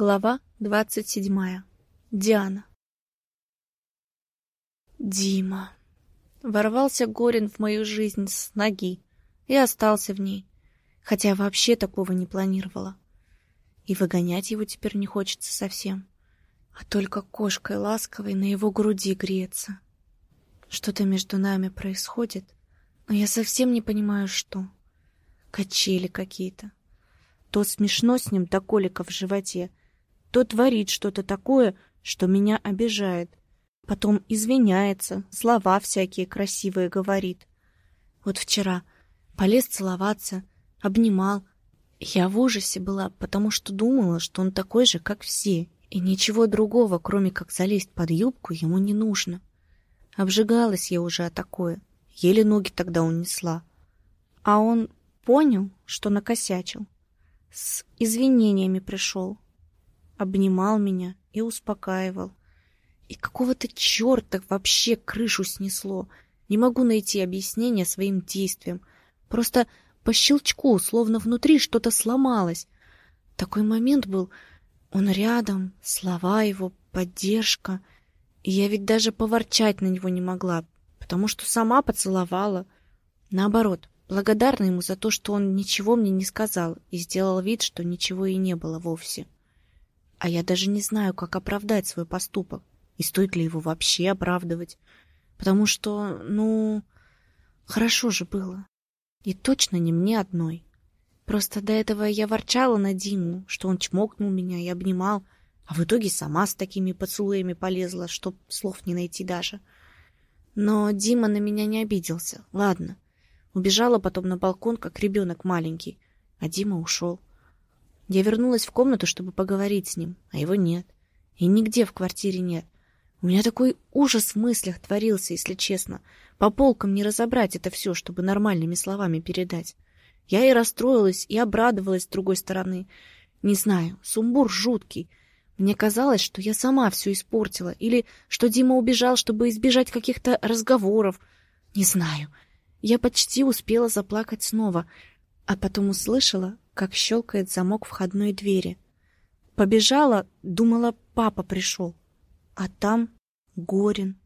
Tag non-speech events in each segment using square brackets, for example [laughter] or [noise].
Глава двадцать седьмая. Диана. Дима. Ворвался Горин в мою жизнь с ноги и остался в ней, хотя вообще такого не планировала. И выгонять его теперь не хочется совсем, а только кошкой ласковой на его груди греется. Что-то между нами происходит, но я совсем не понимаю, что. Качели какие-то. То смешно с ним до колика в животе, то творит что-то такое, что меня обижает. Потом извиняется, слова всякие красивые говорит. Вот вчера полез целоваться, обнимал. Я в ужасе была, потому что думала, что он такой же, как все, и ничего другого, кроме как залезть под юбку, ему не нужно. Обжигалась я уже о такое, еле ноги тогда унесла. А он понял, что накосячил. С извинениями пришел. Обнимал меня и успокаивал. И какого-то черта вообще крышу снесло. Не могу найти объяснение своим действиям. Просто по щелчку, словно внутри что-то сломалось. Такой момент был. Он рядом, слова его, поддержка. И я ведь даже поворчать на него не могла, потому что сама поцеловала. Наоборот, благодарна ему за то, что он ничего мне не сказал и сделал вид, что ничего и не было вовсе. А я даже не знаю, как оправдать свой поступок, и стоит ли его вообще оправдывать, потому что, ну, хорошо же было. И точно не мне одной. Просто до этого я ворчала на Диму, что он чмокнул меня и обнимал, а в итоге сама с такими поцелуями полезла, чтоб слов не найти даже. Но Дима на меня не обиделся. Ладно, Убежала потом на балкон, как ребенок маленький, а Дима ушел. Я вернулась в комнату, чтобы поговорить с ним, а его нет. И нигде в квартире нет. У меня такой ужас в мыслях творился, если честно. По полкам не разобрать это все, чтобы нормальными словами передать. Я и расстроилась, и обрадовалась с другой стороны. Не знаю, сумбур жуткий. Мне казалось, что я сама все испортила, или что Дима убежал, чтобы избежать каких-то разговоров. Не знаю. Я почти успела заплакать снова, а потом услышала, как щелкает замок входной двери. Побежала, думала, папа пришел. А там Горин.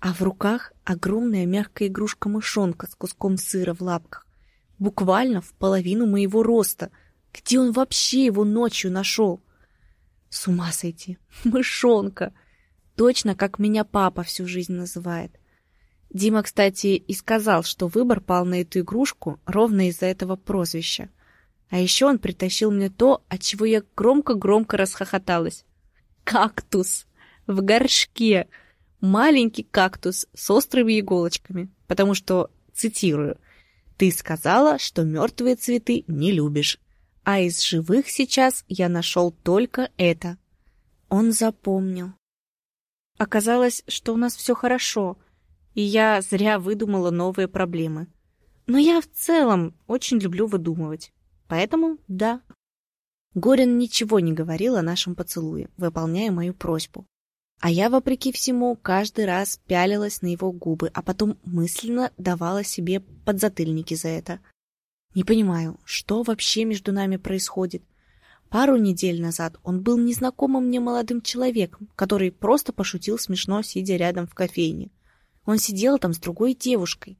А в руках огромная мягкая игрушка-мышонка с куском сыра в лапках. Буквально в половину моего роста. Где он вообще его ночью нашел? С ума сойти. [laughs] Мышонка. Точно, как меня папа всю жизнь называет. Дима, кстати, и сказал, что выбор пал на эту игрушку ровно из-за этого прозвища. А еще он притащил мне то, от чего я громко-громко расхохоталась. Кактус! В горшке! Маленький кактус с острыми иголочками. Потому что, цитирую, «Ты сказала, что мертвые цветы не любишь, а из живых сейчас я нашел только это». Он запомнил. Оказалось, что у нас все хорошо — и я зря выдумала новые проблемы. Но я в целом очень люблю выдумывать. Поэтому да. Горин ничего не говорил о нашем поцелуе, выполняя мою просьбу. А я, вопреки всему, каждый раз пялилась на его губы, а потом мысленно давала себе подзатыльники за это. Не понимаю, что вообще между нами происходит. Пару недель назад он был незнакомым мне молодым человеком, который просто пошутил смешно, сидя рядом в кофейне. Он сидел там с другой девушкой.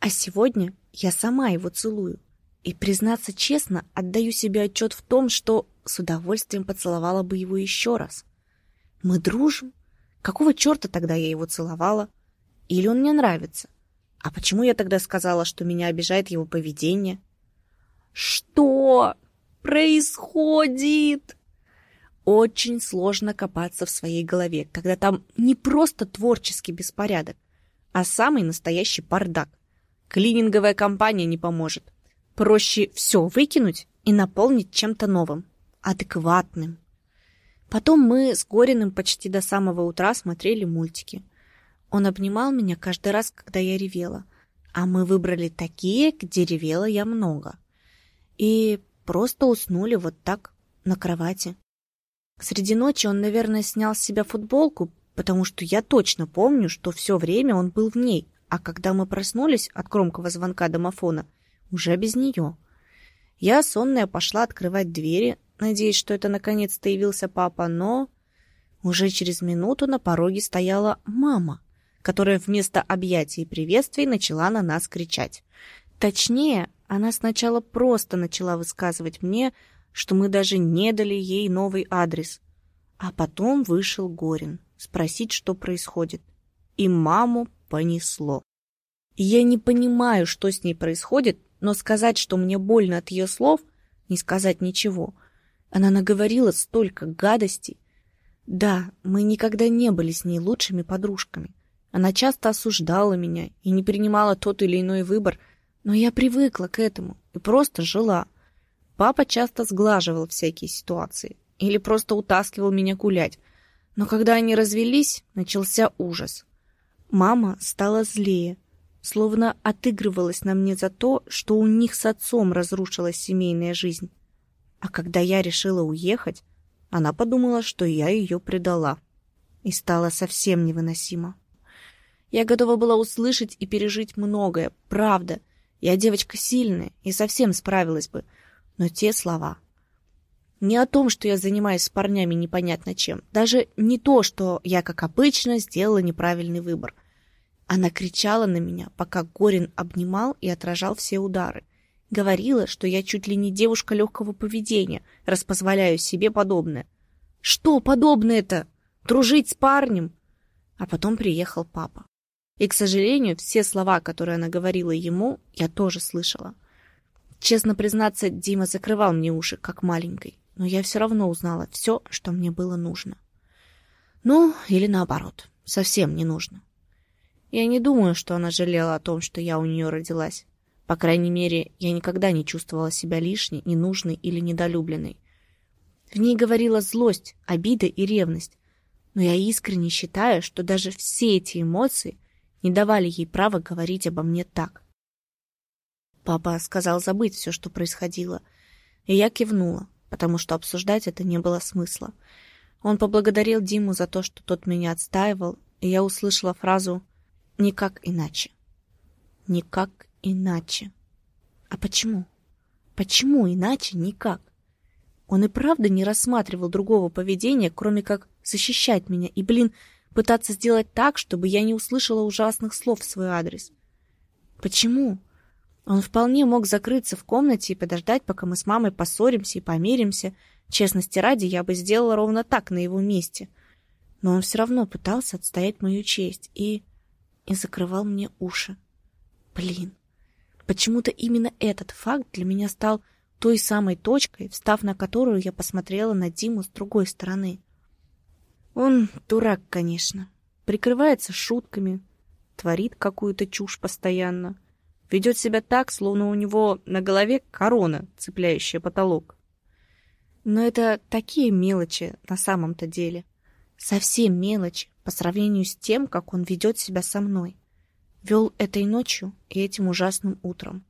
А сегодня я сама его целую. И, признаться честно, отдаю себе отчет в том, что с удовольствием поцеловала бы его еще раз. Мы дружим? Какого черта тогда я его целовала? Или он мне нравится? А почему я тогда сказала, что меня обижает его поведение? Что происходит? Очень сложно копаться в своей голове, когда там не просто творческий беспорядок, а самый настоящий бардак. Клининговая компания не поможет. Проще все выкинуть и наполнить чем-то новым, адекватным. Потом мы с Гориным почти до самого утра смотрели мультики. Он обнимал меня каждый раз, когда я ревела. А мы выбрали такие, где ревела я много. И просто уснули вот так, на кровати. Среди ночи он, наверное, снял с себя футболку, потому что я точно помню, что все время он был в ней, а когда мы проснулись от громкого звонка домофона, уже без нее. Я, сонная, пошла открывать двери, надеясь, что это наконец-то явился папа, но... Уже через минуту на пороге стояла мама, которая вместо объятий и приветствий начала на нас кричать. Точнее, она сначала просто начала высказывать мне, что мы даже не дали ей новый адрес. А потом вышел Горин спросить, что происходит. И маму понесло. я не понимаю, что с ней происходит, но сказать, что мне больно от ее слов, не сказать ничего. Она наговорила столько гадостей. Да, мы никогда не были с ней лучшими подружками. Она часто осуждала меня и не принимала тот или иной выбор, но я привыкла к этому и просто жила. Папа часто сглаживал всякие ситуации или просто утаскивал меня гулять. Но когда они развелись, начался ужас. Мама стала злее, словно отыгрывалась на мне за то, что у них с отцом разрушилась семейная жизнь. А когда я решила уехать, она подумала, что я ее предала. И стало совсем невыносимо. Я готова была услышать и пережить многое, правда. Я девочка сильная и совсем справилась бы. Но те слова... Не о том, что я занимаюсь с парнями непонятно чем. Даже не то, что я, как обычно, сделала неправильный выбор. Она кричала на меня, пока Горин обнимал и отражал все удары. Говорила, что я чуть ли не девушка легкого поведения, раз позволяю себе подобное. Что подобное-то? Дружить с парнем? А потом приехал папа. И, к сожалению, все слова, которые она говорила ему, я тоже слышала. Честно признаться, Дима закрывал мне уши, как маленькой, но я все равно узнала все, что мне было нужно. Ну, или наоборот, совсем не нужно. Я не думаю, что она жалела о том, что я у нее родилась. По крайней мере, я никогда не чувствовала себя лишней, ненужной или недолюбленной. В ней говорила злость, обида и ревность. Но я искренне считаю, что даже все эти эмоции не давали ей права говорить обо мне так. Папа сказал забыть все, что происходило, и я кивнула, потому что обсуждать это не было смысла. Он поблагодарил Диму за то, что тот меня отстаивал, и я услышала фразу «никак иначе». «Никак иначе». А почему? Почему иначе никак? Он и правда не рассматривал другого поведения, кроме как защищать меня. И, блин, пытаться сделать так, чтобы я не услышала ужасных слов в свой адрес. Почему? Он вполне мог закрыться в комнате и подождать, пока мы с мамой поссоримся и помиримся. Честности ради, я бы сделала ровно так на его месте. Но он все равно пытался отстоять мою честь и... и закрывал мне уши. Блин, почему-то именно этот факт для меня стал той самой точкой, встав на которую я посмотрела на Диму с другой стороны. Он дурак, конечно. Прикрывается шутками, творит какую-то чушь постоянно. Ведет себя так, словно у него на голове корона, цепляющая потолок. Но это такие мелочи на самом-то деле. Совсем мелочи по сравнению с тем, как он ведет себя со мной. Вел этой ночью и этим ужасным утром.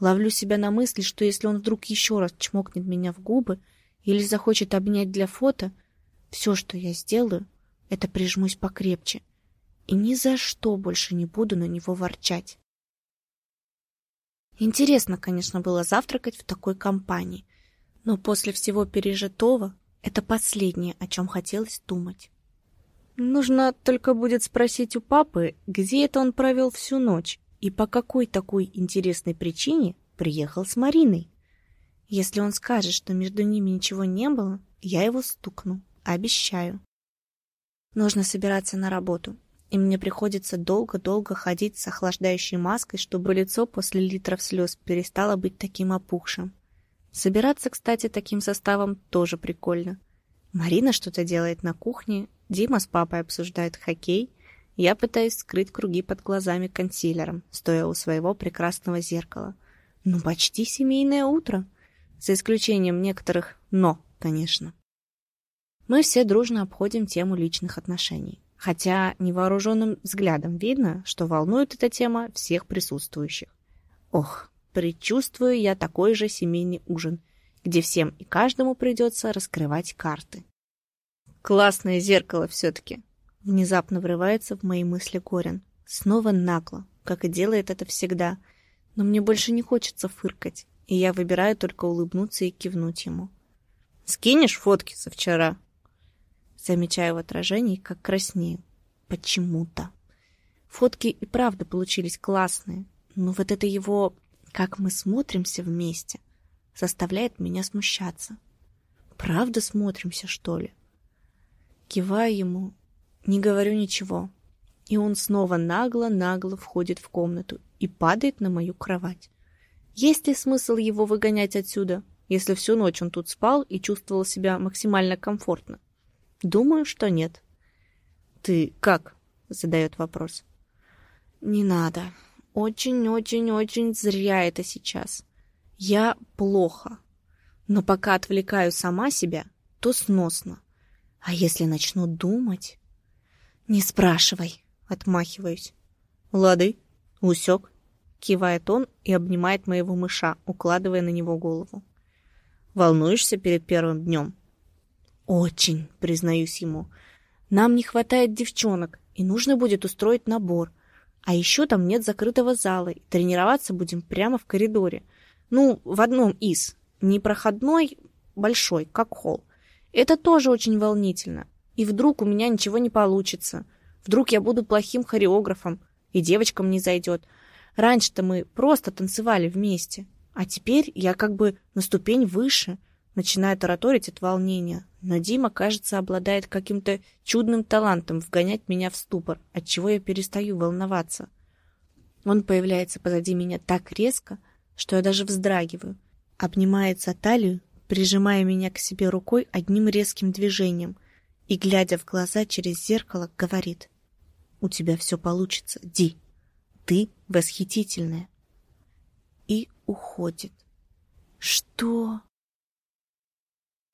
Ловлю себя на мысли, что если он вдруг еще раз чмокнет меня в губы или захочет обнять для фото — все, что я сделаю, это прижмусь покрепче и ни за что больше не буду на него ворчать. Интересно, конечно, было завтракать в такой компании, но после всего пережитого это последнее, о чем хотелось думать. Нужно только будет спросить у папы, где это он провел всю ночь и по какой такой интересной причине приехал с Мариной. Если он скажет, что между ними ничего не было, я его стукну. Обещаю. Нужно собираться на работу, и мне приходится долго-долго ходить с охлаждающей маской, чтобы лицо после литров слез перестало быть таким опухшим. Собираться, кстати, таким составом тоже прикольно. Марина что-то делает на кухне, Дима с папой обсуждают хоккей, я пытаюсь скрыть круги под глазами консилером, стоя у своего прекрасного зеркала. Ну, почти семейное утро. За исключением некоторых «но», конечно. Мы все дружно обходим тему личных отношений. Хотя невооруженным взглядом видно, что волнует эта тема всех присутствующих. Ох, предчувствую я такой же семейный ужин, где всем и каждому придется раскрывать карты. Классное зеркало все-таки. Внезапно врывается в мои мысли Горин. Снова нагло, как и делает это всегда. Но мне больше не хочется фыркать, и я выбираю только улыбнуться и кивнуть ему. Скинешь фотки со вчера? Замечаю в отражении, как краснею. Почему-то. Фотки и правда получились классные, но вот это его «как мы смотримся вместе» заставляет меня смущаться. Правда смотримся, что ли? Киваю ему, не говорю ничего, и он снова нагло-нагло входит в комнату и падает на мою кровать. Есть ли смысл его выгонять отсюда, если всю ночь он тут спал и чувствовал себя максимально комфортно? Думаю, что нет. «Ты как?» — задает вопрос. «Не надо. Очень-очень-очень зря это сейчас. Я плохо. Но пока отвлекаю сама себя, то сносно. А если начну думать...» «Не спрашивай», — отмахиваюсь. «Лады, усек», — кивает он и обнимает моего мыша, укладывая на него голову. «Волнуешься перед первым днем?» «Очень», — признаюсь ему. «Нам не хватает девчонок, и нужно будет устроить набор. А еще там нет закрытого зала, и тренироваться будем прямо в коридоре. Ну, в одном из. Не проходной, большой, как холл. Это тоже очень волнительно. И вдруг у меня ничего не получится. Вдруг я буду плохим хореографом, и девочкам не зайдет. Раньше-то мы просто танцевали вместе. А теперь я как бы на ступень выше. Начинаю тараторить от волнения. Но Дима, кажется, обладает каким-то чудным талантом вгонять меня в ступор, от чего я перестаю волноваться. Он появляется позади меня так резко, что я даже вздрагиваю. Обнимается талию, прижимая меня к себе рукой одним резким движением и, глядя в глаза через зеркало, говорит «У тебя все получится, Ди. Ты восхитительная». И уходит. «Что?»